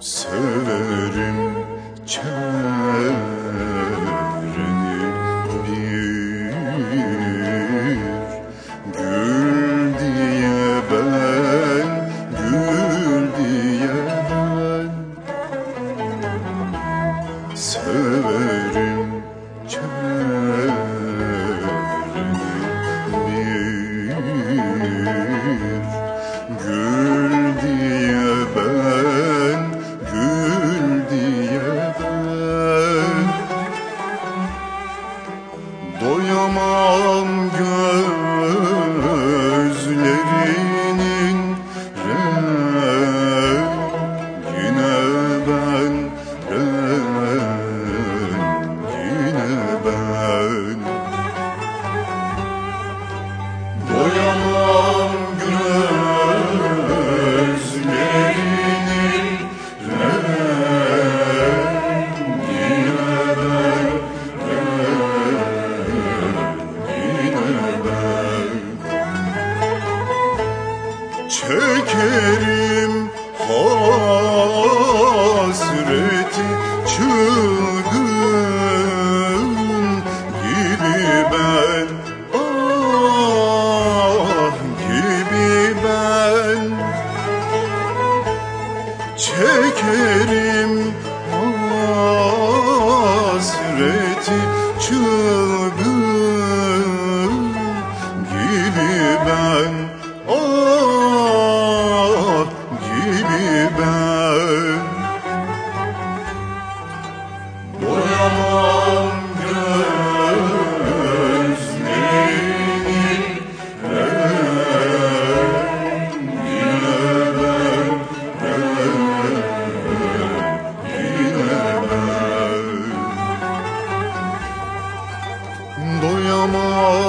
Severim çereni bir Gül diye ben, gül diye ben. Severim Doyamam gözlerinin Çekerim hasreti çılgın gibi ben Ah gibi ben. Çekerim hasreti çılgın amor.